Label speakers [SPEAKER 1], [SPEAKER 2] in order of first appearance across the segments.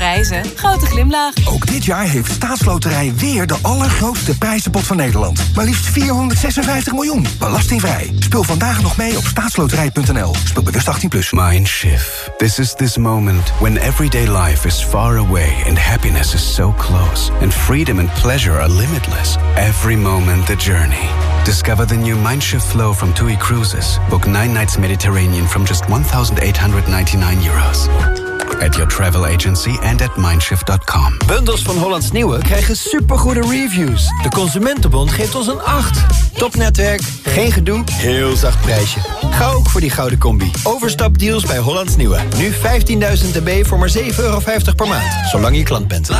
[SPEAKER 1] prijzen, grote glimlach.
[SPEAKER 2] Ook dit jaar heeft Staatsloterij weer de allergrootste prijzenpot van Nederland. Maar liefst 456 miljoen, belastingvrij. Speel vandaag nog mee op staatsloterij.nl. Speel bewust 18+. Plus.
[SPEAKER 3] Mindshift. This is this moment when everyday life is far away and happiness is so close. And freedom and pleasure are limitless. Every moment the journey. Discover the new Mindshift flow from TUI Cruises. Book nine nights Mediterranean from just 1,899 euros. At your travel agency and at mindshift.com.
[SPEAKER 4] Bundels van Hollands Nieuwe krijgen supergoede reviews. De Consumentenbond geeft ons een 8. Topnetwerk, geen gedoe, heel zacht prijsje. Ga ook voor die gouden combi. Overstapdeals bij Hollands Nieuwe. Nu 15.000 dB voor maar 7,50 euro per maand. Zolang je klant bent.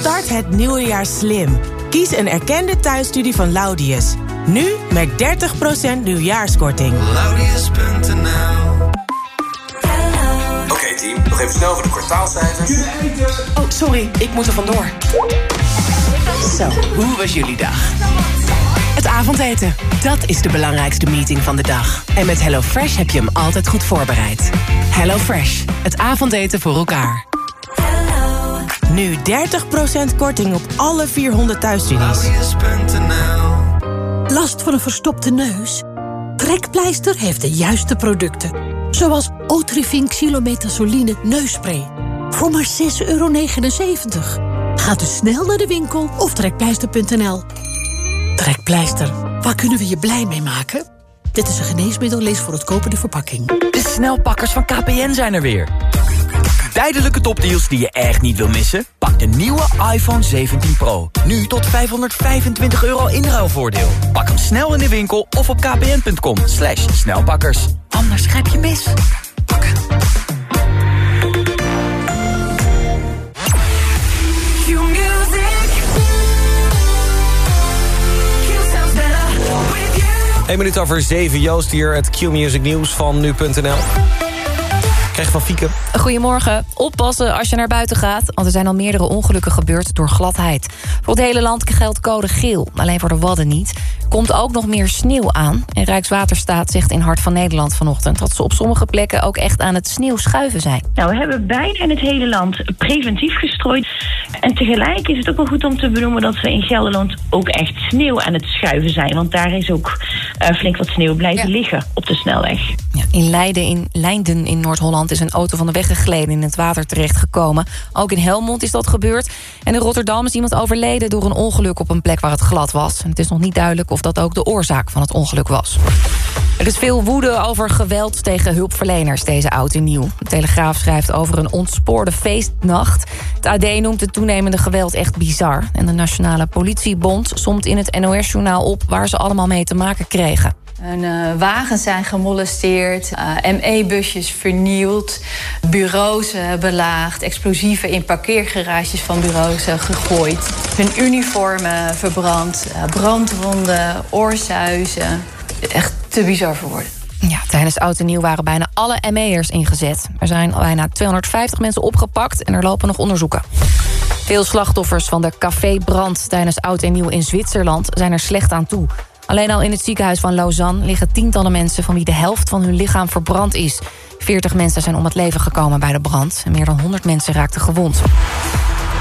[SPEAKER 5] Start het nieuwe jaar slim. Kies een erkende thuisstudie van Laudius. Nu met 30% nieuwjaarskorting.
[SPEAKER 6] Team, nog even snel voor de kwartaalcijfers.
[SPEAKER 7] Oh, sorry, ik moet er vandoor. Zo, hoe was jullie dag? Het avondeten, dat is de belangrijkste meeting van de dag. En met HelloFresh heb je hem altijd goed voorbereid. HelloFresh, het avondeten voor elkaar.
[SPEAKER 5] Nu 30% korting op alle 400 thuisstudies.
[SPEAKER 8] Last van een verstopte neus? Trekpleister heeft de juiste producten. Zoals Otrivin Xylometazoline neusspray. Voor maar 6,79 euro. Ga dus snel naar de winkel of trekpleister.nl. Trekpleister, waar kunnen we je blij mee maken? Dit is een geneesmiddel, lees voor het kopen de verpakking.
[SPEAKER 9] De snelpakkers van KPN zijn er weer. Tijdelijke topdeals die je echt niet wil missen? Pak de nieuwe iPhone 17 Pro. Nu tot 525 euro inruilvoordeel. Pak hem snel in de winkel of op kpn.com. Slash snelpakkers. Anders grijp je mis.
[SPEAKER 10] Een minuut over zeven. Joost hier, het Q-Music Nieuws van nu.nl. Krijg van Fieke.
[SPEAKER 11] Goedemorgen. Oppassen als je naar buiten gaat, want er zijn al meerdere ongelukken gebeurd door gladheid. Voor het hele land geldt code geel, alleen voor de Wadden niet. Komt ook nog meer sneeuw aan. En Rijkswaterstaat zegt in Hart van Nederland vanochtend... dat ze op sommige plekken ook echt aan het sneeuwschuiven zijn.
[SPEAKER 12] Nou, we hebben bijna in het hele land preventief gestrooid. En tegelijk is het ook wel goed om te benoemen... dat we in Gelderland ook echt sneeuw aan het schuiven zijn. Want daar is ook uh, flink wat sneeuw blijven liggen op de snelweg.
[SPEAKER 11] Ja, in Leiden, in Leinden in Noord-Holland is een auto van de weg gegleden... in het water terechtgekomen. Ook in Helmond is dat gebeurd. En in Rotterdam is iemand overleden door een ongeluk op een plek waar het glad was. En het is nog niet duidelijk of dat ook de oorzaak van het ongeluk was. Er is veel woede over geweld tegen hulpverleners deze oud en nieuw. De Telegraaf schrijft over een ontspoorde feestnacht. Het AD noemt het toenemende geweld echt bizar. En de Nationale Politiebond somt in het NOS-journaal op... waar ze allemaal mee te maken kregen.
[SPEAKER 13] Hun uh, wagens zijn gemolesteerd, uh, ME-busjes vernield, bureaus uh, belaagd, explosieven in parkeergarages van bureaus gegooid, hun uniformen verbrand, brandwonden, oorsuizen. Echt te bizar voor woorden.
[SPEAKER 11] Ja, tijdens Oud en Nieuw waren bijna alle ME'ers ingezet. Er zijn bijna 250 mensen opgepakt en er lopen nog onderzoeken. Veel slachtoffers van de cafébrand tijdens Oud en Nieuw in Zwitserland zijn er slecht aan toe. Alleen al in het ziekenhuis van Lausanne liggen tientallen mensen... van wie de helft van hun lichaam verbrand is. 40 mensen zijn om het leven gekomen bij de brand. En meer dan 100 mensen raakten gewond.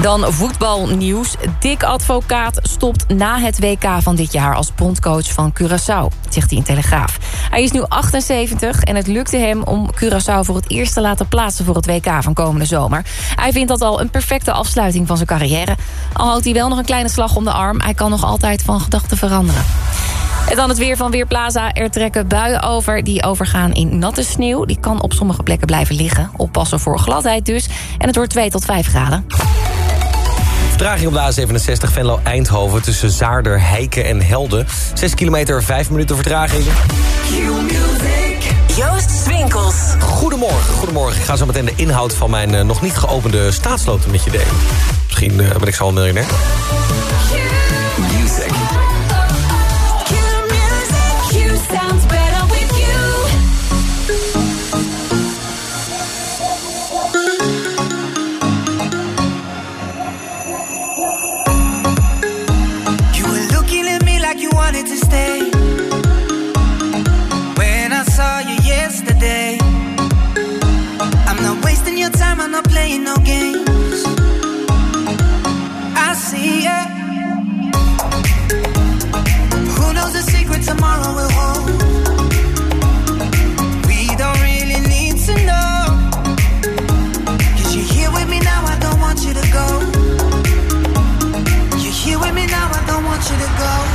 [SPEAKER 11] Dan voetbalnieuws. Dick Advocaat stopt na het WK van dit jaar als bondcoach van Curaçao, zegt hij in Telegraaf. Hij is nu 78 en het lukte hem om Curaçao voor het eerst te laten plaatsen voor het WK van komende zomer. Hij vindt dat al een perfecte afsluiting van zijn carrière. Al houdt hij wel nog een kleine slag om de arm. Hij kan nog altijd van gedachten veranderen. En dan het weer van Weerplaza. Er trekken buien over die overgaan in natte sneeuw. Die kan op sommige plekken blijven liggen. Oppassen voor gladheid dus. En het wordt 2 tot 5 graden.
[SPEAKER 10] Vertraging op de A67 Venlo-Eindhoven tussen Zaarder, Heiken en Helden. 6 kilometer, 5 minuten vertraging.
[SPEAKER 7] Joost Swinkels.
[SPEAKER 10] Goedemorgen, goedemorgen. Ik ga zo meteen de inhoud van mijn uh, nog niet geopende staatsloten met je delen. Misschien uh, ben ik zo een miljonair.
[SPEAKER 14] not playing no games. I see it. Who knows the secret tomorrow will hold? We don't really need to know. you you're here with me now, I don't want you to go. You're here with me now, I don't want you to go.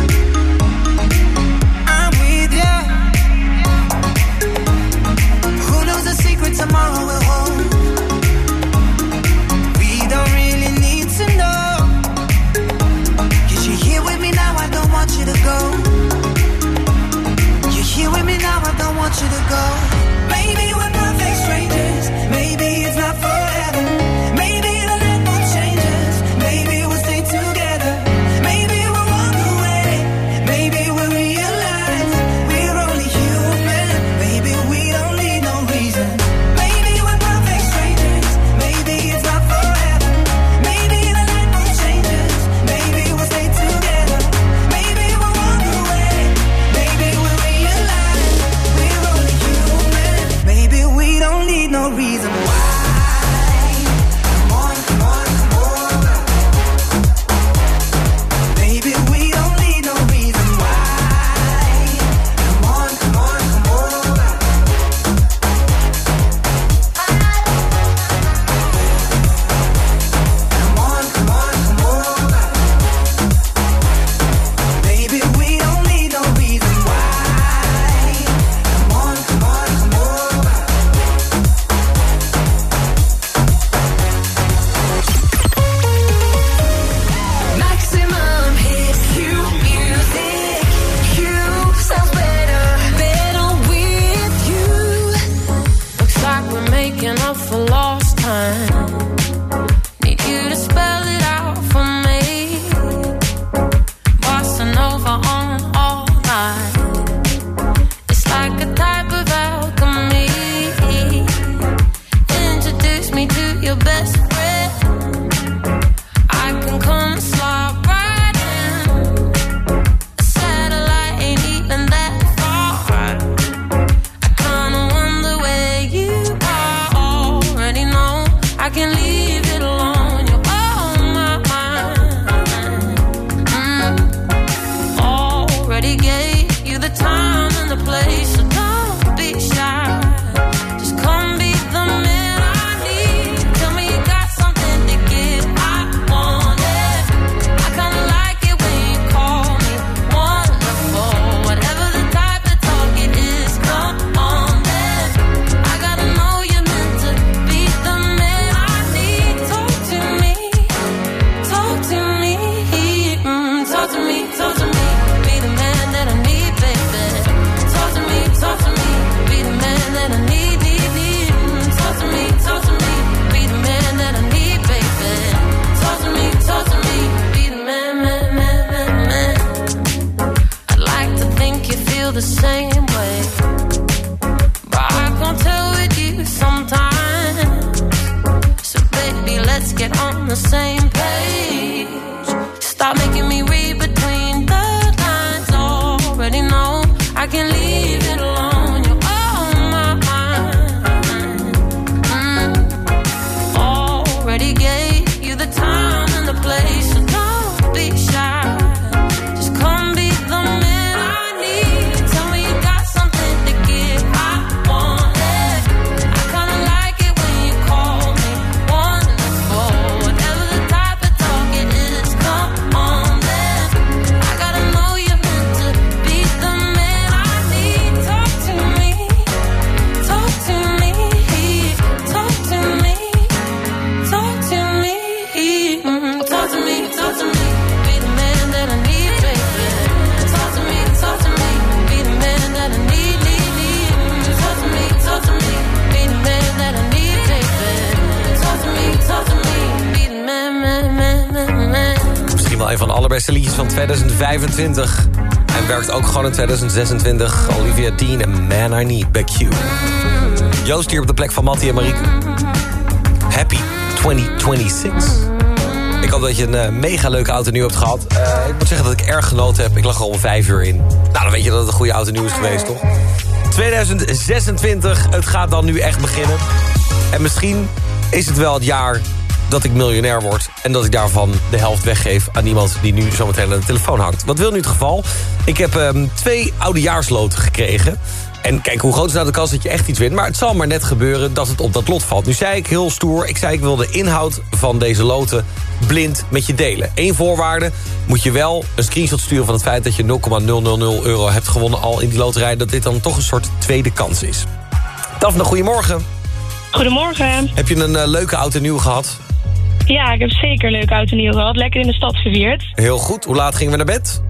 [SPEAKER 14] the
[SPEAKER 15] same.
[SPEAKER 10] 25. En werkt ook gewoon in 2026. Olivia Dean en Man I Need Back You. Joost hier op de plek van Mattie en Marieke. Happy 2026. Ik hoop dat je een eh, mega leuke auto nieuw hebt gehad. Eh, ik moet zeggen dat ik erg genoten heb. Ik lag er al om vijf uur in. Nou, dan weet je dat het een goede auto nieuw is geweest, toch? 2026, het gaat dan nu echt beginnen. En misschien is het wel het jaar dat ik miljonair word. En dat ik daarvan de helft weggeef aan iemand die nu zometeen aan de telefoon hangt. Wat wil nu het geval? Ik heb ehm, twee oudejaarsloten gekregen. En kijk, hoe groot is nou de kans dat je echt iets wint? Maar het zal maar net gebeuren dat het op dat lot valt. Nu zei ik heel stoer, ik zei ik wil de inhoud van deze loten blind met je delen. Eén voorwaarde, moet je wel een screenshot sturen van het feit... dat je 0,000 euro hebt gewonnen al in die loterij... dat dit dan toch een soort tweede kans is. Daphne, goedemorgen.
[SPEAKER 16] Goedemorgen.
[SPEAKER 10] Heb je een eh, leuke auto nieuw gehad?
[SPEAKER 16] Ja, ik heb zeker leuk oud en nieuw gehad. Lekker in de stad gevierd.
[SPEAKER 10] Heel goed. Hoe laat gingen we naar bed?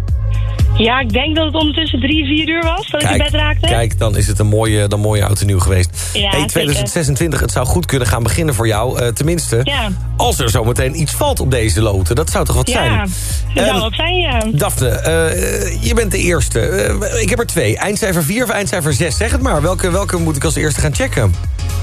[SPEAKER 16] Ja, ik denk dat het ondertussen drie, vier uur was dat ik in bed raakte.
[SPEAKER 10] Kijk, dan is het een mooie, dan mooie oud en nieuw geweest.
[SPEAKER 16] Ja,
[SPEAKER 10] hey,
[SPEAKER 16] zeker.
[SPEAKER 10] 2026, het zou goed kunnen gaan beginnen voor jou. eh, tenminste,
[SPEAKER 16] Ja.
[SPEAKER 10] als er zometeen iets valt op deze loten. Dat zou toch wat zijn?
[SPEAKER 16] Ja, zou
[SPEAKER 10] Ehm,
[SPEAKER 16] wat zijn, ja.
[SPEAKER 10] Daphne, eh, je bent de eerste. Eh, ik heb er twee. Eindcijfer 4 of eindcijfer 6? Zeg het maar. Welke, welke moet ik als eerste gaan checken?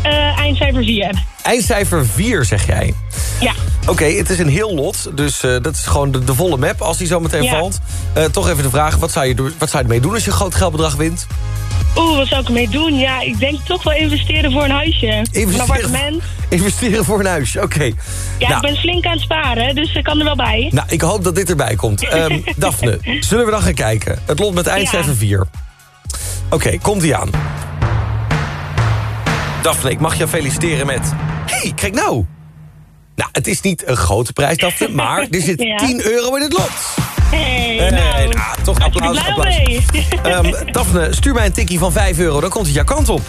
[SPEAKER 16] Eh, eindcijfer 4.
[SPEAKER 10] Eindcijfer 4, zeg jij?
[SPEAKER 16] Ja.
[SPEAKER 10] Oké, het is een heel lot. Dus eh, dat is gewoon de, de volle map als die zo meteen
[SPEAKER 16] Ja.
[SPEAKER 10] valt. Eh, toch even de vraag, wat zou, je, wat zou je ermee doen als je een groot geldbedrag wint?
[SPEAKER 16] Oeh, wat zou ik ermee doen? Ja, ik denk toch wel investeren voor een huisje. Een appartement.
[SPEAKER 10] Investeren voor een huis, oké.
[SPEAKER 16] Ja,
[SPEAKER 10] nou,
[SPEAKER 16] ik ben flink aan het sparen, dus ik kan er wel bij.
[SPEAKER 10] nou, ik hoop dat dit erbij komt. Ehm Daphne, zullen we dan gaan kijken? Het lot met eindcijfer 4. Oké, komt ie aan. Daphne, ik mag je feliciteren met... hey, kijk nou! Nou, het is niet een grote prijs, Daphne, maar er zit
[SPEAKER 16] Ja.
[SPEAKER 10] 10 euro in het lot.
[SPEAKER 16] Hey,
[SPEAKER 10] Hey,
[SPEAKER 16] nou,
[SPEAKER 10] nou, toch applaus, applaus. Ehm, Daphne, stuur mij een tikkie van 5 euro, dan komt het jouw kant op.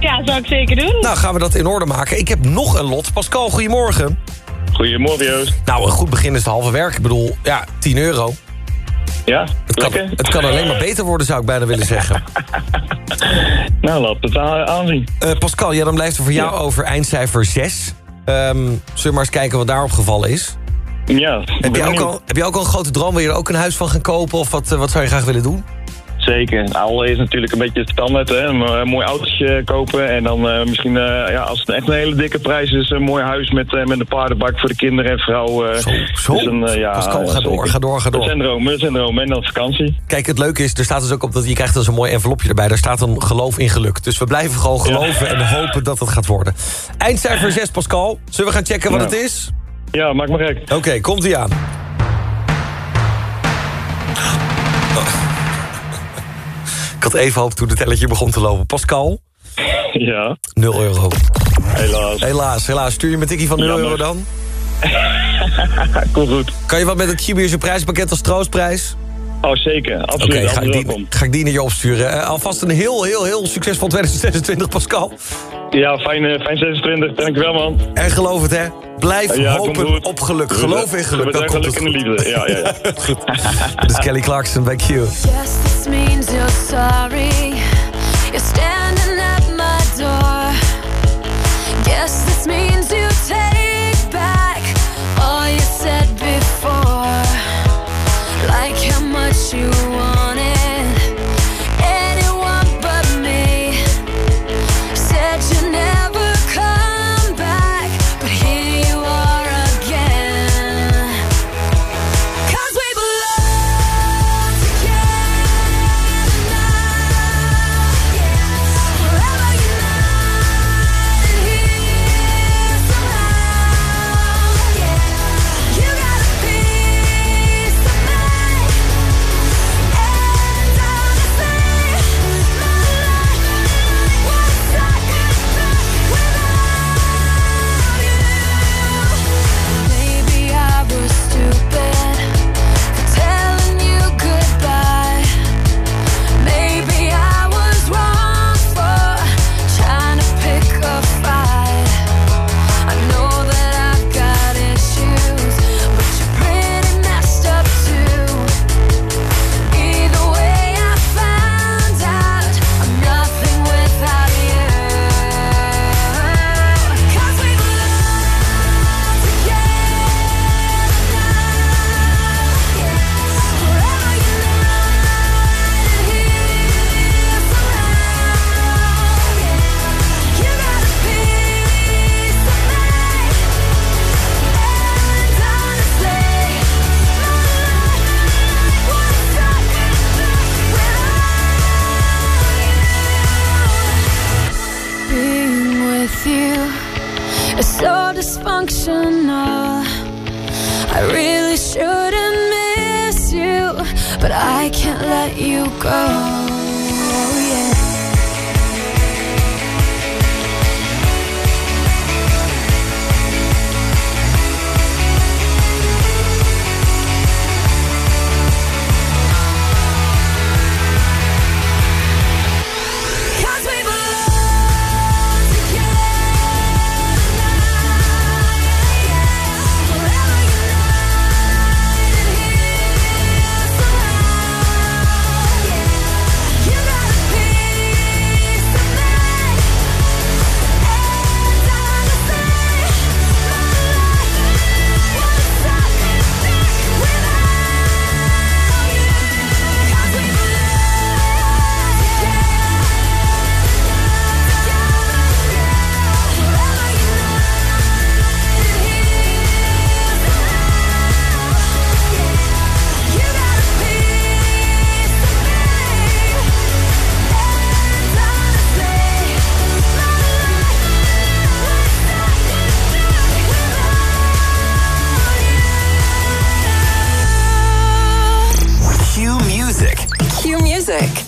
[SPEAKER 16] ja, zou ik zeker doen.
[SPEAKER 10] Nou, gaan we dat in orde maken. Ik heb nog een lot. Pascal, goedemorgen.
[SPEAKER 17] Goedemorgen, Joost.
[SPEAKER 10] Nou, een goed begin is het halve werk. Ik bedoel, ja, 10 euro.
[SPEAKER 17] Ja,
[SPEAKER 10] Het kan,
[SPEAKER 17] lekker.
[SPEAKER 10] het kan alleen maar beter worden, zou ik bijna willen zeggen.
[SPEAKER 17] Nou, laat het aan- aanzien.
[SPEAKER 10] Eh, Pascal, ja, dan blijft er voor jou over eindcijfer 6. Ehm, zullen we maar eens kijken wat daarop gevallen is?
[SPEAKER 17] Ja,
[SPEAKER 10] Heb je, ook al, heb je ook al een grote droom? Wil je er ook een huis van gaan kopen? Of wat, eh, wat zou je graag willen doen?
[SPEAKER 17] Zeker. Allereerst natuurlijk een beetje het standaard, hè. Een, eh, mooi autootje kopen. En dan eh, misschien, eh, ja, als het echt een hele dikke prijs is, een mooi huis met, eh, met een paardenbak voor de kinderen en vrouw. eh.
[SPEAKER 10] zo.
[SPEAKER 17] Dus een, eh, ja,
[SPEAKER 10] Pascal, ga door, ga door, ga door.
[SPEAKER 17] Dromen, dat zijn dromen. En dan vakantie.
[SPEAKER 10] Kijk, het leuke is, er staat dus ook op dat je krijgt dus een mooi envelopje erbij. Daar staat een geloof in geluk. Dus we blijven gewoon geloven en hopen dat het gaat worden. Eindcijfer 6, Pascal. Zullen we gaan checken wat
[SPEAKER 17] Nou.
[SPEAKER 10] het is?
[SPEAKER 17] Ja, maak maar gek.
[SPEAKER 10] Oké, komt ie aan. Had even hoop toen het telletje begon te lopen. Pascal?
[SPEAKER 17] Ja.
[SPEAKER 10] 0 euro.
[SPEAKER 17] Helaas.
[SPEAKER 10] Helaas, helaas. Stuur je mijn tikkie van 0
[SPEAKER 17] Jammer.
[SPEAKER 10] euro dan?
[SPEAKER 17] Komt goed.
[SPEAKER 10] Kan je wat met het Cubierse prijspakket als troostprijs?
[SPEAKER 17] Oh, zeker.
[SPEAKER 10] Oké,
[SPEAKER 17] Absoluut.
[SPEAKER 10] ga, ik die- ga ik die naar je opsturen. Eh, alvast een heel, heel, heel succesvol 2026, Pascal.
[SPEAKER 17] Ja, fijn, eh, fijn 26. Dankjewel, man.
[SPEAKER 10] En geloof het, hè. Blijf
[SPEAKER 17] Ja,
[SPEAKER 10] hopen op geluk. Geloof in geluk,
[SPEAKER 17] zijn
[SPEAKER 10] komt
[SPEAKER 17] in de liefde. Ja, ja, ja.
[SPEAKER 10] Goed. Dit is Kelly Clarkson bij Q.
[SPEAKER 1] Yes, this means you're sorry. You're you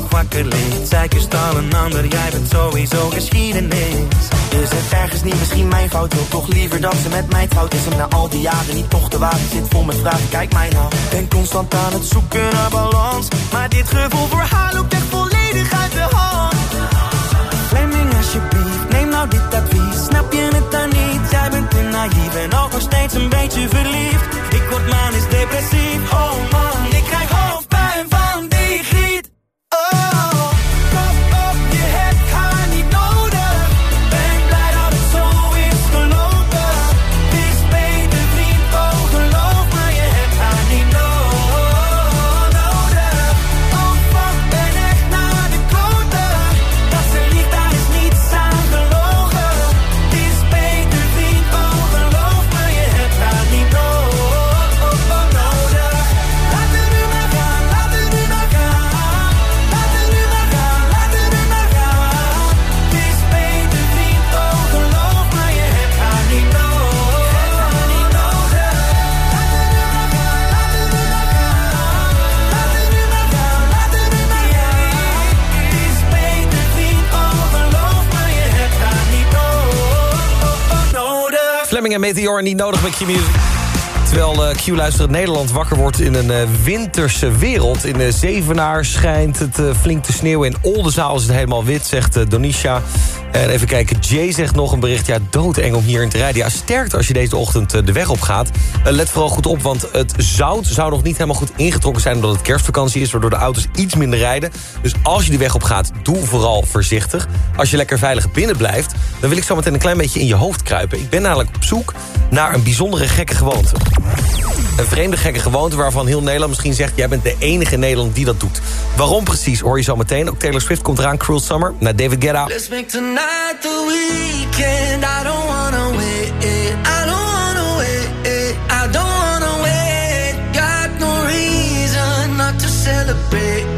[SPEAKER 18] Nog wakker ligt? Zij kust al een ander, jij bent sowieso geschiedenis. Is het ergens niet misschien mijn fout? Wil toch liever dat ze met mij fout is. Na al die jaren niet toch te water zit vol met vragen. Kijk mij nou, ben constant aan het zoeken naar balans. Maar dit gevoel voor haar loopt echt volledig uit de hand. Fleming, alsjeblieft, neem nou dit advies. Snap je het dan niet? Jij bent te naïef en ook nog steeds een beetje verliefd. Ik word manisch depressief. Oh
[SPEAKER 10] en Meteor niet nodig met Q-Music. Terwijl eh, Q-luisterend Nederland wakker wordt in een eh, winterse wereld. In de Zevenaar schijnt het eh, flink te sneeuwen. In Oldenzaal is het helemaal wit, zegt eh, Donisha. En even kijken, Jay zegt nog een bericht. Ja, doodeng om hierin te rijden. Ja, sterkt als je deze ochtend eh, de weg op gaat. Eh, let vooral goed op, want het zout zou nog niet helemaal goed ingetrokken zijn... omdat het kerstvakantie is, waardoor de auto's iets minder rijden. Dus als je de weg op gaat, doe vooral voorzichtig. Als je lekker veilig binnen blijft... dan wil ik zo meteen een klein beetje in je hoofd kruipen. Ik ben namelijk op zoek naar een bijzondere gekke gewoonte. Een vreemde gekke gewoonte waarvan heel Nederland misschien zegt... jij bent de enige in Nederland die dat doet. Waarom precies, hoor je zo meteen. Ook Taylor Swift komt eraan, Cruel Summer, naar David Guetta.
[SPEAKER 19] The weekend. I don't wanna wait. I don't wanna wait. I don't wanna wait. Got no reason not to celebrate.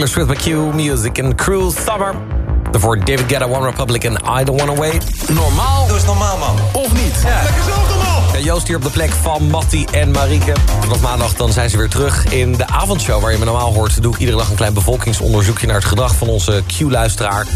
[SPEAKER 10] Taylor Swift bij Q Music en Cruel Summer. Daarvoor David Guetta, One Republic en I Don't Wanna Wait. Normaal? Dat is normaal, man. Of niet? Ja. Lekker zelf normaal. Ja, Joost hier op de plek van Mattie en Marieke. Vanaf maandag dan zijn ze weer terug in de avondshow... waar je me normaal hoort. Doe ik iedere dag een klein bevolkingsonderzoekje... naar het gedrag van onze Q-luisteraar.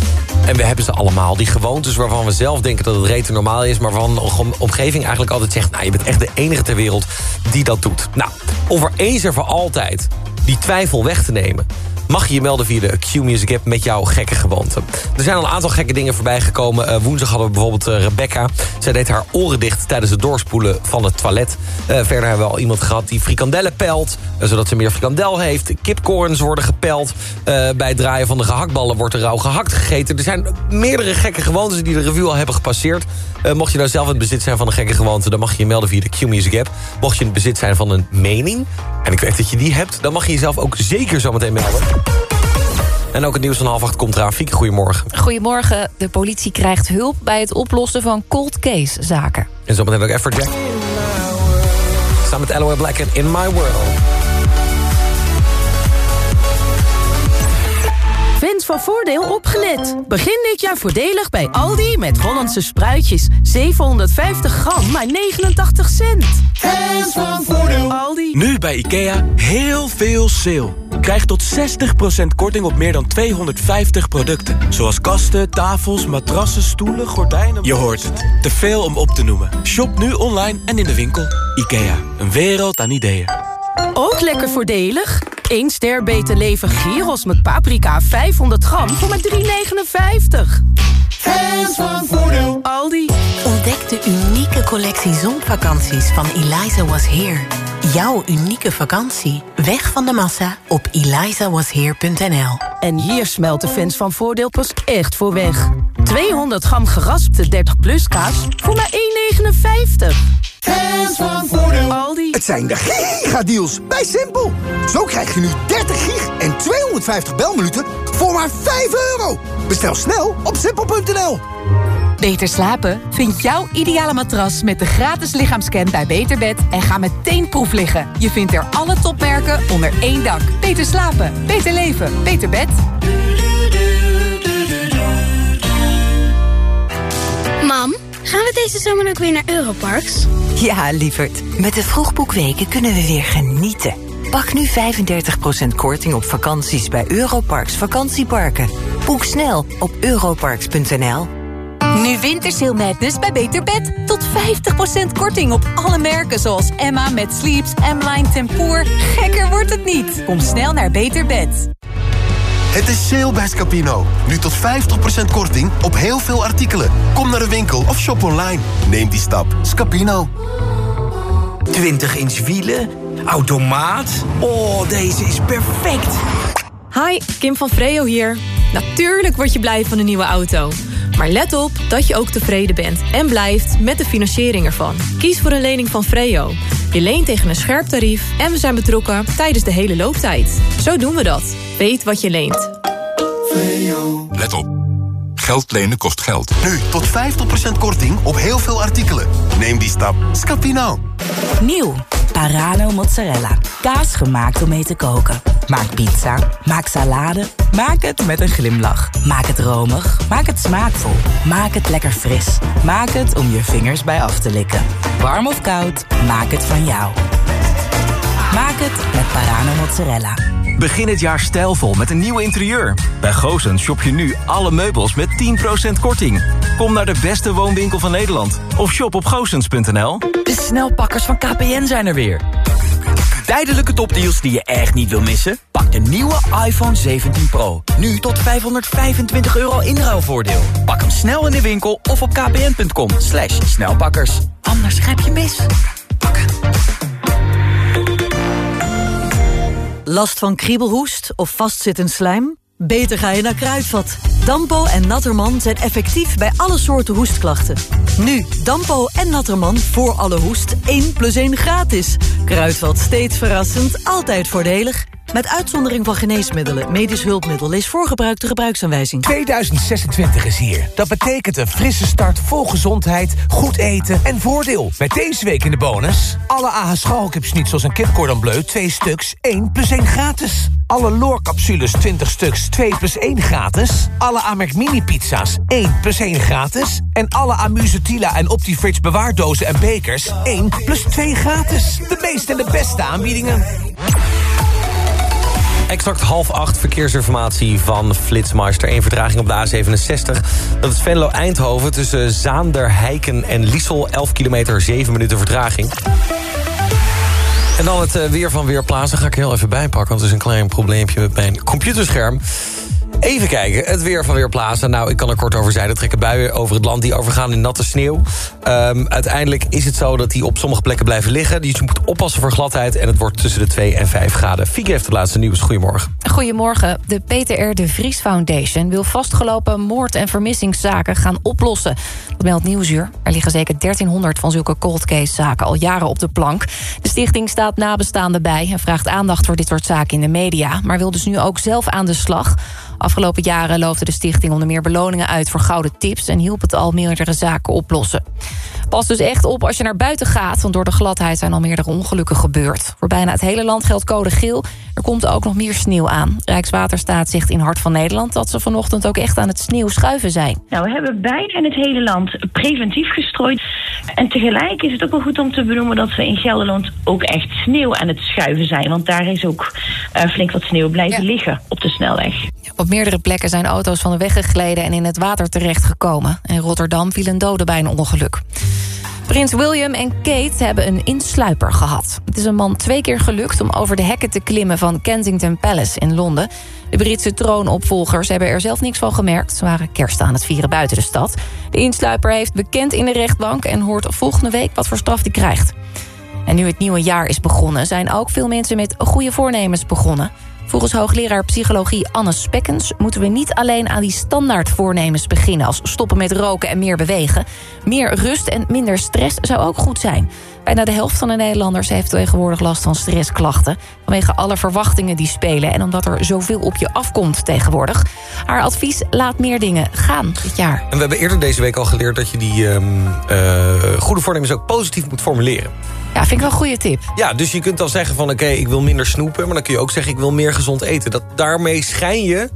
[SPEAKER 10] En we hebben ze allemaal. Die gewoontes waarvan we zelf denken dat het rete normaal is... maar waarvan de omgeving eigenlijk altijd zegt... nou, je bent echt de enige ter wereld die dat doet. Nou, om voor eens en voor altijd die twijfel weg te nemen mag je je melden via de Q-Music app met jouw gekke gewoonte. Er zijn al een aantal gekke dingen voorbij gekomen. Eh, woensdag hadden we bijvoorbeeld eh, Rebecca. Zij deed haar oren dicht tijdens het doorspoelen van het toilet. Eh, verder hebben we al iemand gehad die frikandellen pelt... zodat ze meer frikandel heeft. Kipcorns worden gepeld. Bij het draaien van de gehaktballen wordt er rauw gehakt gegeten. Er zijn meerdere gekke gewoontes die de revue al hebben gepasseerd. Mocht je nou zelf in het bezit zijn van een gekke gewoonte... dan mag je je melden via de Q-Music app. Mocht je in het bezit zijn van een mening... en ik weet dat je die hebt... dan mag je jezelf ook zeker zometeen melden. En ook het nieuws van half acht komt eraan. Fieke, goedemorgen.
[SPEAKER 11] Goedemorgen. De politie krijgt hulp bij het oplossen van cold case zaken.
[SPEAKER 10] En zometeen ook Jack. Samen met LOL Black en In My World.
[SPEAKER 20] Fans van Voordeel opgelet. Begin dit jaar voordelig bij Aldi met Hollandse spruitjes. 750 gram, maar 89 cent.
[SPEAKER 21] Fans van Voordeel.
[SPEAKER 20] Aldi.
[SPEAKER 21] Nu bij IKEA heel veel sale. Krijg tot 60% korting op meer dan 250 producten. Zoals kasten, tafels, matrassen, stoelen, gordijnen... Je hoort het. Te veel om op te noemen. Shop nu online en in de winkel. IKEA. Een wereld aan ideeën.
[SPEAKER 20] Ook lekker voordelig. 1 ster beter leven gyros met paprika 500 gram voor maar 3,59.
[SPEAKER 21] Fans van Voordeel.
[SPEAKER 20] Aldi.
[SPEAKER 22] Ontdek de unieke collectie zonvakanties van Eliza Was Here. Jouw unieke vakantie. Weg van de massa op elizawasheer.nl
[SPEAKER 20] En hier smelt de fans van Voordeel pas echt voor weg. 200 gram geraspte 30 plus kaas voor maar 1,59.
[SPEAKER 23] Zijn de gigadeals bij Simpel. Zo krijg je nu 30 gig en 250 belminuten voor maar 5 euro. Bestel snel op simpel.nl.
[SPEAKER 24] Beter slapen? Vind jouw ideale matras met de gratis lichaamscan bij Beterbed en ga meteen proef liggen. Je vindt er alle topmerken onder één dak. Beter slapen, beter leven, beter bed.
[SPEAKER 25] Gaan we deze zomer ook weer naar Europarks?
[SPEAKER 26] Ja, lieverd. Met de vroegboekweken kunnen we weer genieten. Pak nu 35% korting op vakanties bij Europarks vakantieparken. Boek snel op europarks.nl.
[SPEAKER 24] Nu Wintersail Madness bij Beter Bed. Tot 50% korting op alle merken zoals Emma met Sleeps, M-Line Tempoor. Gekker wordt het niet. Kom snel naar Beter Bed.
[SPEAKER 27] Het is sale bij Scapino. Nu tot 50% korting op heel veel artikelen. Kom naar de winkel of shop online. Neem die stap. Scapino.
[SPEAKER 28] 20 inch wielen, automaat. Oh, deze is perfect.
[SPEAKER 29] Hi, Kim van Freo hier. Natuurlijk word je blij van een nieuwe auto. Maar let op dat je ook tevreden bent en blijft met de financiering ervan. Kies voor een lening van Freo. Je leent tegen een scherp tarief en we zijn betrokken tijdens de hele looptijd. Zo doen we dat. Weet wat je leent.
[SPEAKER 30] Let op. Geld lenen kost geld.
[SPEAKER 27] Nu tot 50% korting op heel veel artikelen. Neem die stap. Scapino.
[SPEAKER 31] Nieuw. Parano mozzarella. Kaas gemaakt om mee te koken. Maak pizza. Maak salade. Maak het met een glimlach. Maak het romig. Maak het smaakvol. Maak het lekker fris. Maak het om je vingers bij af te likken. Warm of koud, maak het van jou. Maak het met Parano mozzarella.
[SPEAKER 32] Begin het jaar stijlvol met een nieuw interieur. Bij Goosens shop je nu alle meubels met 10% korting. Kom naar de beste woonwinkel van Nederland. Of shop op goosens.nl.
[SPEAKER 9] De snelpakkers van KPN zijn er weer. Tijdelijke topdeals die je echt niet wil missen? Pak de nieuwe iPhone 17 Pro. Nu tot 525 euro inruilvoordeel. Pak hem snel in de winkel of op kpn.com. Slash snelpakkers. Anders grijp je mis.
[SPEAKER 33] Last van kriebelhoest of vastzittend slijm? Beter ga je naar Kruidvat. Dampo en Natterman zijn effectief bij alle soorten hoestklachten. Nu, Dampo en Natterman voor alle hoest 1 plus 1 gratis. Kruidvat steeds verrassend, altijd voordelig. Met uitzondering van geneesmiddelen, medisch hulpmiddel... lees voorgebruikte gebruiksaanwijzing.
[SPEAKER 34] 2026 is hier. Dat betekent een frisse start vol gezondheid, goed eten en voordeel. Met deze week in de bonus... alle AH schalkipschnitzels en kipcordon bleu 2 stuks 1 plus 1 gratis. Alle loorcapsules 20 stuks 2 plus 1 gratis. Alle Amerk mini pizza's 1 plus 1 gratis. En alle Amuse Tila en Optifridge bewaardozen en bekers 1 plus 2 gratis. De meeste en de beste aanbiedingen.
[SPEAKER 10] Exact half acht verkeersinformatie van Flitsmeister. Eén vertraging op de A67. Dat is Venlo-Eindhoven tussen Zaandar, Heiken en Liesel. 11 kilometer, 7 minuten vertraging. En dan het eh, weer van Weerplaatsen ga ik heel even bijpakken... want er is een klein probleempje met mijn computerscherm. Even kijken, het weer van Weerplaatsen. Nou, ik kan er kort over zijn. Er trekken buien over het land die overgaan in natte sneeuw. Ehm, uiteindelijk is het zo dat die op sommige plekken blijven liggen. Dus je moet oppassen voor gladheid. En het wordt tussen de 2 en 5 graden. Fieke heeft het laatste nieuws. Goedemorgen.
[SPEAKER 11] Goedemorgen. De PTR De Vries Foundation wil vastgelopen moord- en vermissingszaken gaan oplossen. Dat meldt Nieuwsuur. Er liggen zeker 1300 van zulke cold case zaken al jaren op de plank. De stichting staat nabestaanden bij en vraagt aandacht voor dit soort zaken in de media. Maar wil dus nu ook zelf aan de slag. Afgelopen jaren loofde de stichting onder meer beloningen uit voor gouden tips... en hielp het al meerdere zaken oplossen. Pas dus echt op als je naar buiten gaat... want door de gladheid zijn al meerdere ongelukken gebeurd. Voor bijna het hele land geldt code geel. Er komt ook nog meer sneeuw aan. Rijkswaterstaat zegt in Hart van Nederland... dat ze vanochtend ook echt aan het sneeuw schuiven zijn.
[SPEAKER 12] Nou, we hebben bijna in het hele land preventief gestrooid. En tegelijk is het ook wel goed om te benoemen dat we in Gelderland ook echt sneeuw aan het schuiven zijn. Want daar is ook eh, flink wat sneeuw blijven liggen op de snelweg.
[SPEAKER 11] Op meerdere plekken zijn auto's van de weg gegleden en in het water terechtgekomen. In Rotterdam viel een dode bij een ongeluk. Prins William en Kate hebben een insluiper gehad. Het is een man twee keer gelukt om over de hekken te klimmen... van Kensington Palace in Londen. De Britse troonopvolgers hebben er zelf niks van gemerkt. Ze waren kerst aan het vieren buiten de stad. De insluiper heeft bekend in de rechtbank... en hoort volgende week wat voor straf hij krijgt. En nu het nieuwe jaar is begonnen... zijn ook veel mensen met goede voornemens begonnen. Volgens hoogleraar psychologie Anne Spekkens... moeten we niet alleen aan die standaard voornemens beginnen... als stoppen met roken en meer bewegen. Meer rust en minder stress zou ook goed zijn. Bijna de helft van de Nederlanders heeft tegenwoordig last van stressklachten... vanwege alle verwachtingen die spelen... en omdat er zoveel op je afkomt tegenwoordig. Haar advies laat meer dingen gaan dit jaar.
[SPEAKER 10] En we hebben eerder deze week al geleerd dat je die ehm, eh, goede voornemens ook positief moet formuleren.
[SPEAKER 11] Ja, vind ik wel een goede tip.
[SPEAKER 10] Ja, dus je kunt dan zeggen van oké, ik wil minder snoepen... maar dan kun je ook zeggen ik wil meer gezond eten. Dat, daarmee schijn je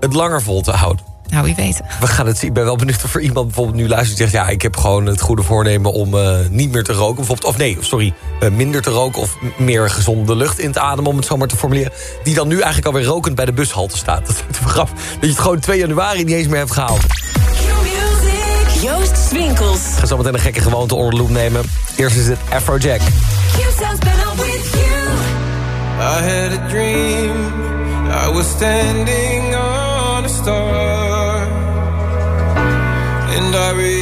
[SPEAKER 10] het langer vol te houden.
[SPEAKER 11] Nou, wie weet.
[SPEAKER 10] We gaan het zien. Ik ben wel benieuwd of er iemand bijvoorbeeld nu luistert... en zegt ja, ik heb gewoon het goede voornemen om eh, niet meer te roken. Bijvoorbeeld, of nee, sorry, eh, minder te roken... of meer gezonde lucht in te ademen, om het zo maar te formuleren. Die dan nu eigenlijk alweer rokend bij de bushalte staat. Dat is grappig. Dat je het gewoon 2 januari niet eens meer hebt gehaald.
[SPEAKER 19] Joost Swinkels.
[SPEAKER 10] Ik ga zo meteen een gekke gewoonte onder de loep nemen. Eerst is het Afrojack.
[SPEAKER 35] I had a dream. I was standing on a star. And I realized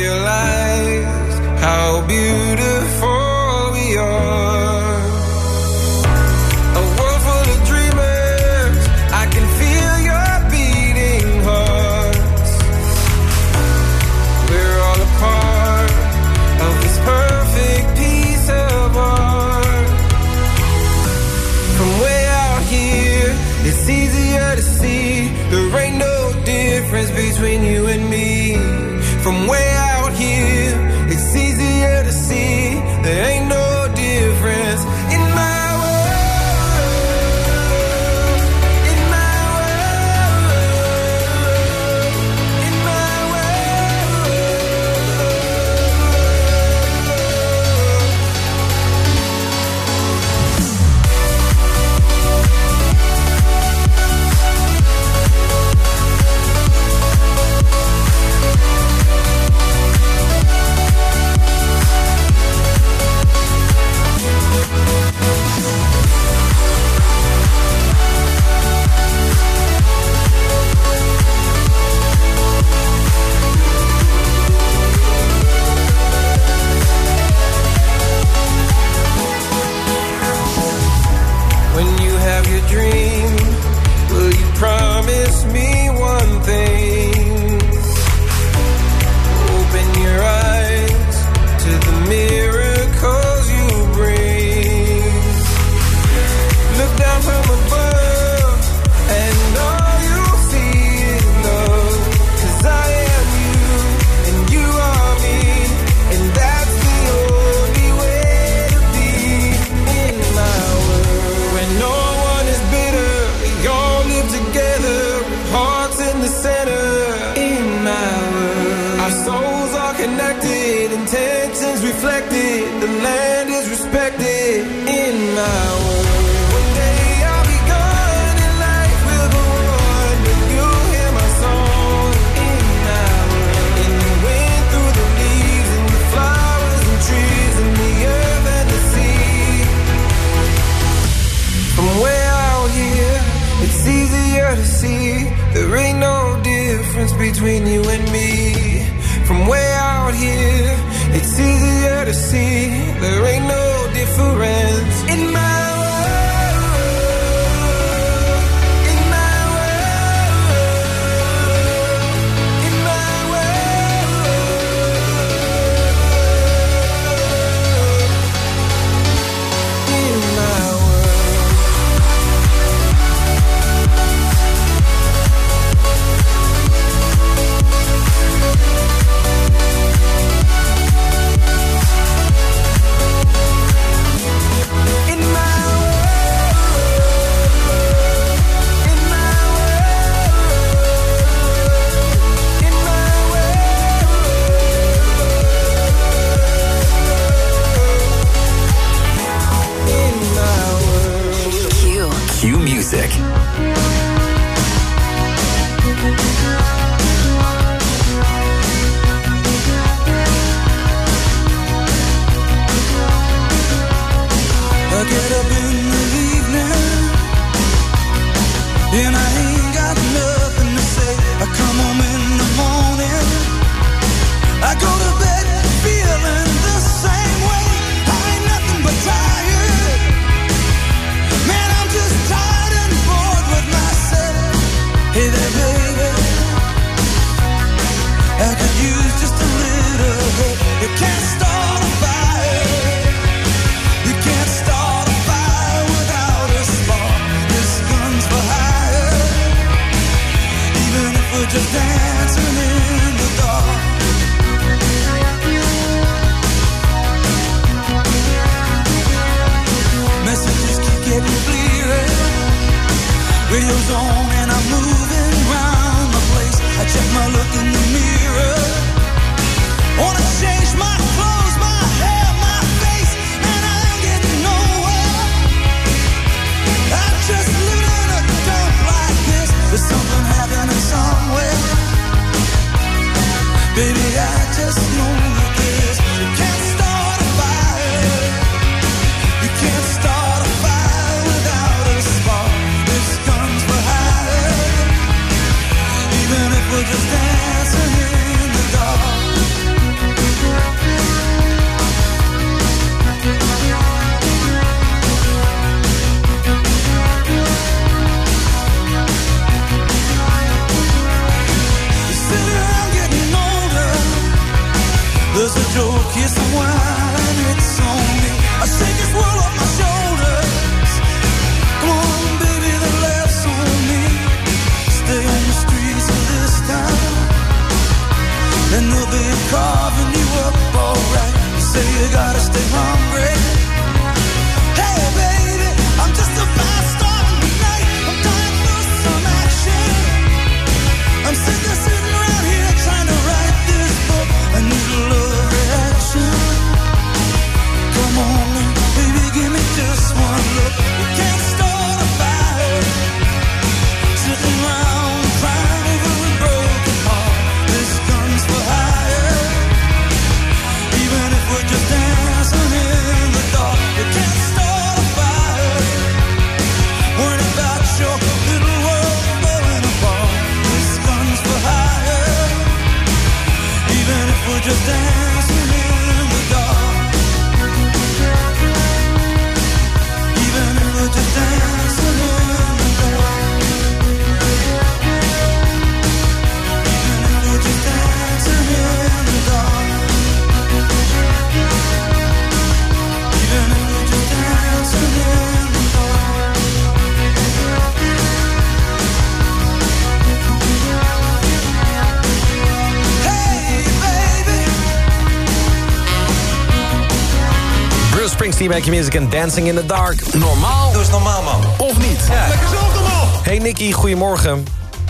[SPEAKER 10] Make Your Music and Dancing in the Dark. Normaal?
[SPEAKER 9] Doe eens normaal, man.
[SPEAKER 10] Of niet?
[SPEAKER 9] Lekker zelf normaal.
[SPEAKER 10] Hey Nicky, goedemorgen.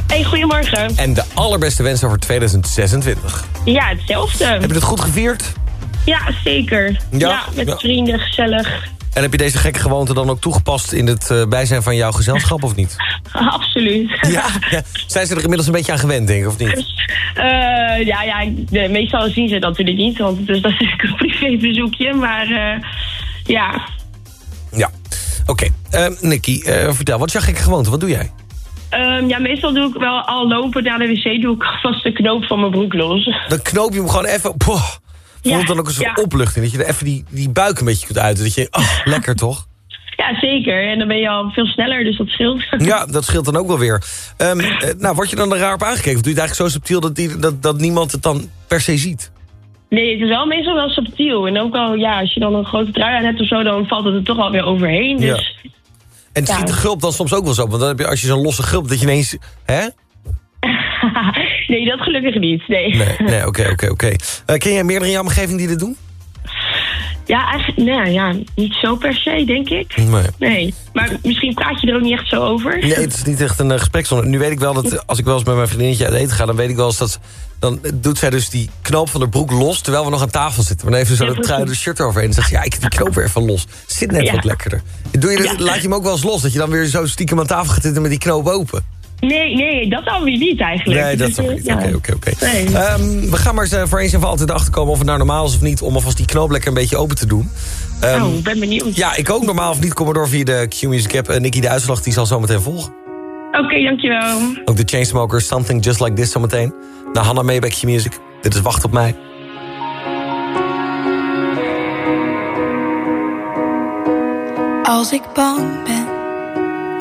[SPEAKER 16] Hey, goedemorgen.
[SPEAKER 10] En de allerbeste wensen voor 2026.
[SPEAKER 16] Ja, hetzelfde.
[SPEAKER 10] Heb je het goed gevierd?
[SPEAKER 16] Ja, zeker. Ja, met
[SPEAKER 10] Ja.
[SPEAKER 16] vrienden, gezellig.
[SPEAKER 10] En heb je deze gekke gewoonte dan ook toegepast in het eh, bijzijn van jouw gezelschap of niet?
[SPEAKER 16] Absoluut.
[SPEAKER 10] Ja, ja. Zijn ze er inmiddels een beetje aan gewend, denk ik, of niet?
[SPEAKER 16] Eh, ja, ja, meestal zien ze dat natuurlijk niet, want het is natuurlijk een privébezoekje. Maar eh, ja,
[SPEAKER 10] Ja. Oké. Eh, Nicky, eh, vertel, wat is jouw gekke gewoonte? Wat doe jij?
[SPEAKER 16] Ehm, ja, meestal doe ik wel al lopen naar de wc, doe ik vast de knoop van mijn broek los.
[SPEAKER 10] Dan knoop je hem gewoon even... Poh, voelt het dan ook een soort
[SPEAKER 16] ja.
[SPEAKER 10] opluchting? Dat je er even die, die buik een beetje kunt uiten. Dat je, oh, lekker toch?
[SPEAKER 16] Ja, zeker. En dan ben je al veel sneller, dus dat scheelt.
[SPEAKER 10] Ja, dat scheelt dan ook wel weer. Eh, nou, word je dan er raar op aangekeken? Of doe je het eigenlijk zo subtiel dat, die, dat, dat niemand het dan per se ziet?
[SPEAKER 16] Nee, het is wel meestal wel subtiel. En ook al, ja, als je dan een grote trui aan hebt of zo, dan valt het er toch alweer overheen. Dus
[SPEAKER 10] En schiet de gulp dan soms ook wel zo? Want dan heb je, als je zo'n losse gulp, dat je ineens... Hè?
[SPEAKER 16] nee, dat gelukkig niet. Nee.
[SPEAKER 10] Nee, nee, oké, oké, oké. Eh, Ken jij meerdere in jouw omgeving die dit doen?
[SPEAKER 16] Ja, eigenlijk, nou ja, niet zo per se, denk ik.
[SPEAKER 10] Nee.
[SPEAKER 16] Nee, maar misschien praat je er ook niet echt zo over.
[SPEAKER 10] Nee, het is niet echt een uh, gespreksonderwerp. Nu weet ik wel dat eh, als ik wel eens met mijn vriendinnetje uit eten ga... dan weet ik wel eens dat... dan doet zij dus die knoop van de broek los... terwijl we nog aan tafel zitten. Maar dan heeft ze zo
[SPEAKER 16] Ja,
[SPEAKER 10] trui de shirt eroverheen. En zegt ze, ja, ik heb die knoop weer even los. Zit net
[SPEAKER 16] Ja.
[SPEAKER 10] wat lekkerder. Doe je,
[SPEAKER 16] Ja.
[SPEAKER 10] Laat je hem ook wel eens los? Dat je dan weer zo stiekem aan tafel gaat zitten met die knoop open?
[SPEAKER 16] Nee, nee, dat dan weer niet eigenlijk.
[SPEAKER 10] Nee, dat
[SPEAKER 16] eh,
[SPEAKER 10] niet. Oké, oké, oké. Ehm, We gaan maar eens eh, voor eens en voor altijd erachter komen... of het nou normaal is of niet... om alvast die knoop lekker een beetje open te doen. Ehm,
[SPEAKER 16] oh, ik ben benieuwd.
[SPEAKER 10] Ja, ik ook normaal of niet. Kom maar door via de Q-Music app. En Nicky de uitslag die zal zo meteen volgen.
[SPEAKER 16] Oké, dankjewel.
[SPEAKER 10] Ook de Chainsmokers, Something Just Like This zometeen. Naar Hannah mee bij Q-Music. Dit is Wacht op mij.
[SPEAKER 36] Als ik bang ben,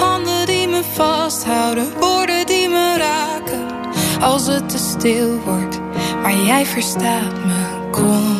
[SPEAKER 36] Handen die me vasthouden, woorden die me raken. Als het te stil wordt, maar jij verstaat me, komt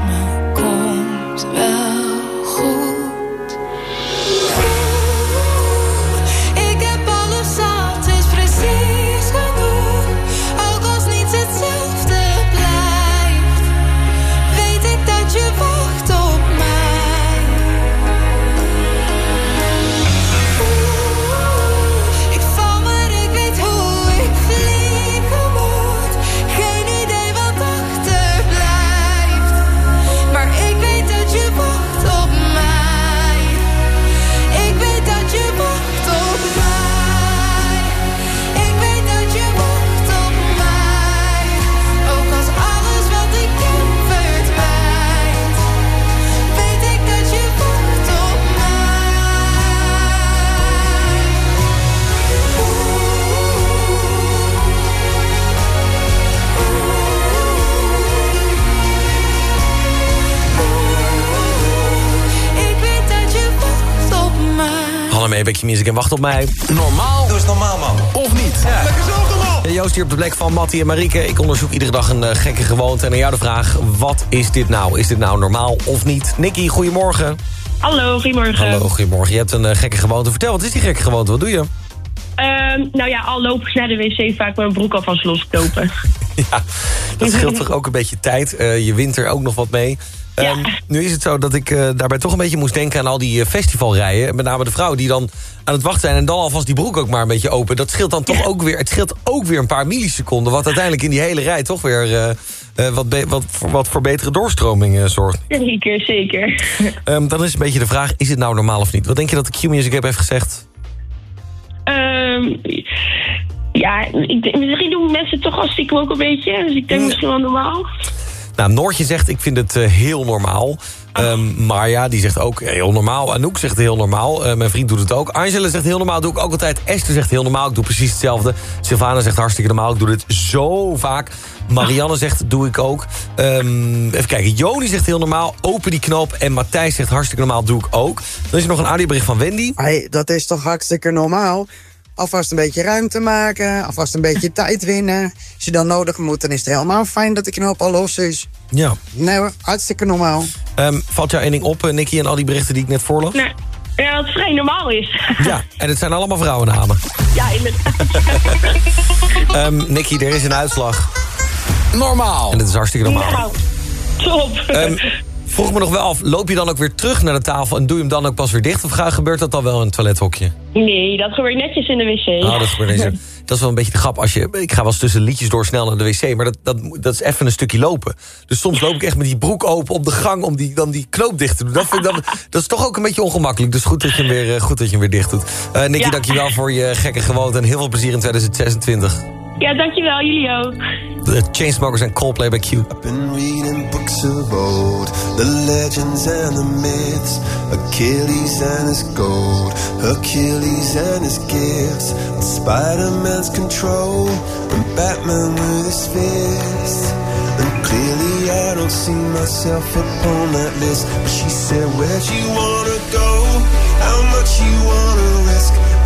[SPEAKER 10] Bekje Music en wacht op mij. Normaal? Doe eens normaal, man. Of niet? Ja. Lekker zelf normaal. Joost hier op de plek van Mattie en Marieke. Ik onderzoek iedere dag een eh, gekke gewoonte. En aan jou de vraag, wat is dit nou? Is dit nou normaal of niet? Nicky, goedemorgen.
[SPEAKER 37] Hallo, goedemorgen.
[SPEAKER 10] Hallo, goedemorgen. Je hebt een eh, gekke gewoonte. Vertel, wat is die gekke gewoonte? Wat doe je?
[SPEAKER 37] Ehm, nou ja, al loop ik naar de wc vaak mijn broek alvast losklopen.
[SPEAKER 10] ja, dat scheelt toch ook een beetje tijd. Eh, je wint er ook nog wat mee. Ehm, Nu is het zo dat ik eh, daarbij toch een beetje moest denken aan al die eh, festivalrijen. Met name de vrouwen die dan aan het wachten zijn... en dan alvast die broek ook maar een beetje open. Dat scheelt dan toch ook weer... Het scheelt ook weer een paar milliseconden... wat uiteindelijk in die hele rij toch weer... eh, wat, wat, voor, wat voor betere doorstroming zorgt.
[SPEAKER 37] Zeker, zeker.
[SPEAKER 10] Ehm, dan is een beetje de vraag, is het nou normaal of niet? Wat denk je dat de Q-Music App heeft gezegd?
[SPEAKER 37] Ehm, ja, ik, denk- misschien doen mensen toch al stiekem ook een beetje. Dus ik denk misschien wel normaal.
[SPEAKER 10] Nou, Noortje zegt, ik vind het eh, heel normaal. Ehm Marja, die zegt ook heel normaal. Anouk zegt heel normaal. Eh, mijn vriend doet het ook. Angela zegt heel normaal, doe ik ook altijd. Esther zegt heel normaal, ik doe precies hetzelfde. Sylvana zegt hartstikke normaal, ik doe dit zo vaak. Marianne zegt, doe ik ook. Ehm, even kijken, Joni zegt heel normaal, open die knop. En Matthijs zegt hartstikke normaal, doe ik ook. Dan is er nog een audiobericht van Wendy.
[SPEAKER 38] Hey, dat is toch hartstikke normaal? Alvast een beetje ruimte maken, alvast een beetje tijd winnen. Als je dan nodig moet, dan is het helemaal fijn dat de knoop al los is.
[SPEAKER 10] Ja.
[SPEAKER 38] Nee hoor, hartstikke normaal.
[SPEAKER 10] Ehm, valt jou één ding op, eh, Nicky, en al die berichten die ik net voorlas?
[SPEAKER 37] Nou, ja, dat het vrij normaal is.
[SPEAKER 10] Ja, en het zijn allemaal vrouwennamen.
[SPEAKER 37] ja, inderdaad.
[SPEAKER 10] Ehm Nicky, er is een uitslag. Normaal. En dat is hartstikke normaal.
[SPEAKER 37] Nou, top.
[SPEAKER 10] Ehm, vroeg me nog wel af, loop je dan ook weer terug naar de tafel... en doe je hem dan ook pas weer dicht? Of gebeurt dat dan wel in het toilethokje?
[SPEAKER 37] Nee, dat gebeurt netjes in de wc.
[SPEAKER 10] Oh, dat gebeurt. Dat is wel een beetje de grap. Als je, ik ga wel eens tussen liedjes door snel naar de wc... maar dat, dat, dat is even een stukje lopen. Dus soms loop ik echt met die broek open op de gang... om die, dan die knoop dicht te doen. Dat, vind ik dan, dat is toch ook een beetje ongemakkelijk. Dus goed dat je hem weer, eh, goed dat je hem weer dicht doet. Eh Nicky,
[SPEAKER 37] Ja.
[SPEAKER 10] dankjewel voor je gekke gewoonte... en heel veel plezier in 2026.
[SPEAKER 37] Ja, dankjewel. Jullie ook.
[SPEAKER 10] De Chainsmokers en Coldplay bij Q.
[SPEAKER 27] Been reading books of old, the legends and the myths, Achilles and his gold, Achilles and his gifts, Spider-Man's control, and Batman with his fist. And clearly I don't see myself upon that list. But she said, Where'd you wanna go? How much you wanna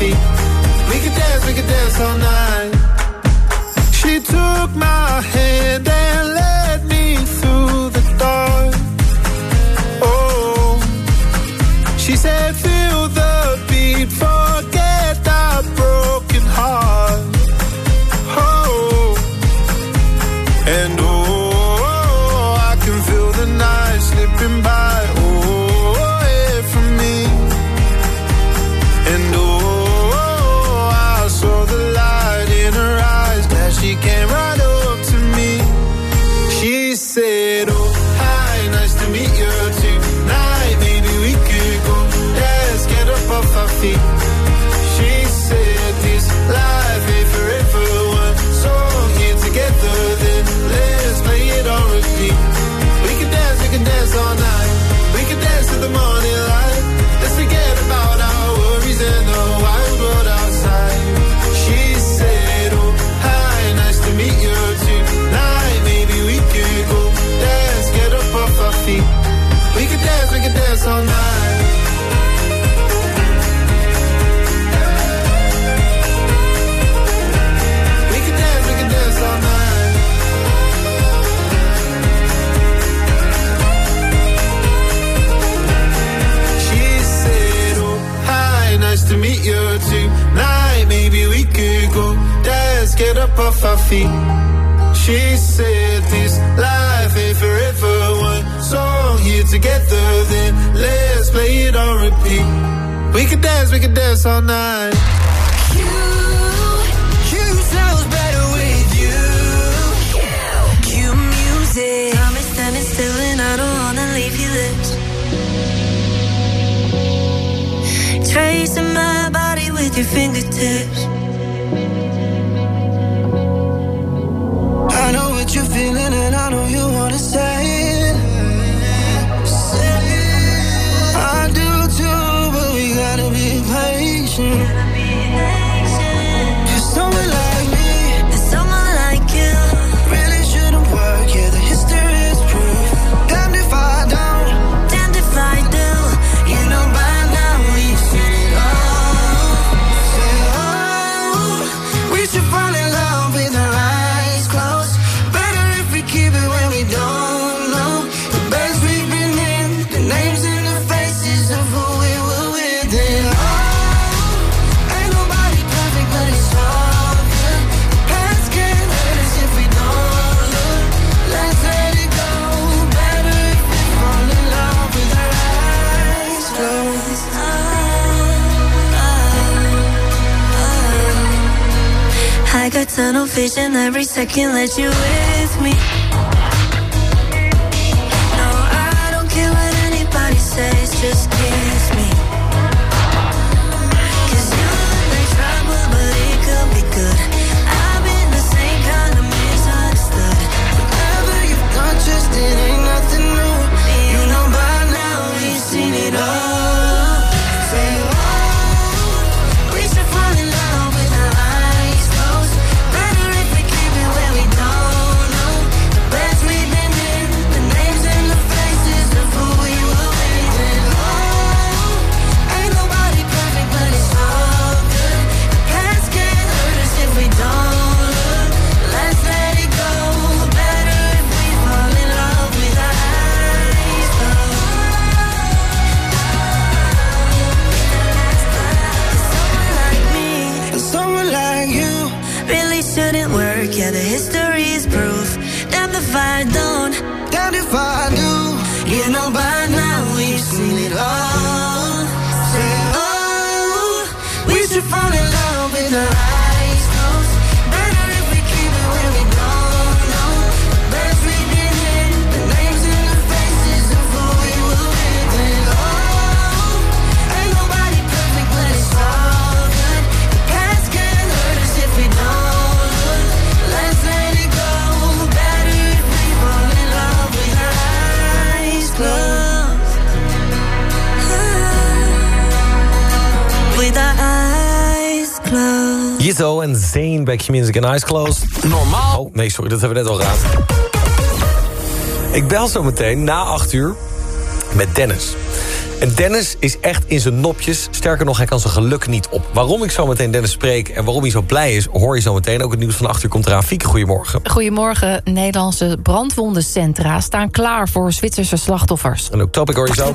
[SPEAKER 19] feet. We could dance, we could dance all night feet. She said
[SPEAKER 35] this life ain't forever. One song here together, then let's play it on repeat. We could dance, we could dance all night.
[SPEAKER 19] You sounds better with you. Cue music. Got me standing still and I don't wanna leave your lips. Tracing my body with your fingertips.
[SPEAKER 35] Feeling and I know you wanna say
[SPEAKER 19] vision every second. Let you with me.
[SPEAKER 10] Bij Q-Music en Eyes Closed. Normaal. Oh, nee, sorry, dat hebben we net al gehad. Ik bel zo meteen na 8 uur met Dennis. En Dennis is echt in zijn nopjes. Sterker nog, hij kan zijn geluk niet op. Waarom ik zo meteen Dennis spreek en waarom hij zo blij is... hoor je zo meteen. Ook het nieuws van 8 uur komt eraan. Fieke, goedemorgen.
[SPEAKER 11] Goedemorgen. Nederlandse brandwondencentra staan klaar voor Zwitserse slachtoffers.
[SPEAKER 10] En ook topic hoor je zo.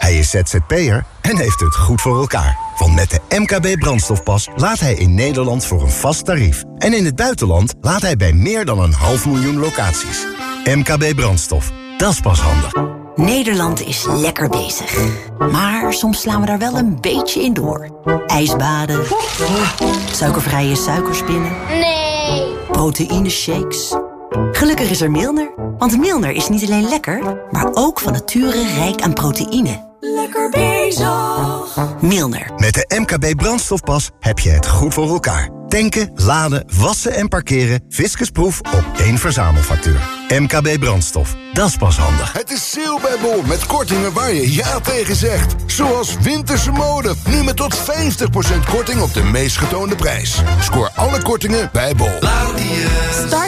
[SPEAKER 39] Hij is ZZP'er en heeft het goed voor elkaar. Want met de MKB brandstofpas laat hij in Nederland voor een vast tarief. En in het buitenland laat hij bij meer dan een half miljoen locaties. MKB brandstof, dat is pas handig.
[SPEAKER 1] Nederland is lekker bezig. Maar soms slaan we daar wel een beetje in door. Ijsbaden. Suikervrije suikerspinnen.
[SPEAKER 40] Nee.
[SPEAKER 1] Proteïne shakes. Gelukkig is er Milner. Want Milner is niet alleen lekker, maar ook van nature rijk aan proteïne.
[SPEAKER 40] Lekker bezig.
[SPEAKER 1] Milner.
[SPEAKER 39] Met de MKB brandstofpas heb je het goed voor elkaar. Tanken, laden, wassen en parkeren. Fiscusproef op één verzamelfactuur. MKB brandstof, dat is pas handig.
[SPEAKER 41] Het is sale bij Bol met kortingen waar je ja tegen zegt. Zoals winterse mode. Nu met tot 50% korting op de meest getoonde prijs. Scoor alle kortingen bij Bol.
[SPEAKER 1] Start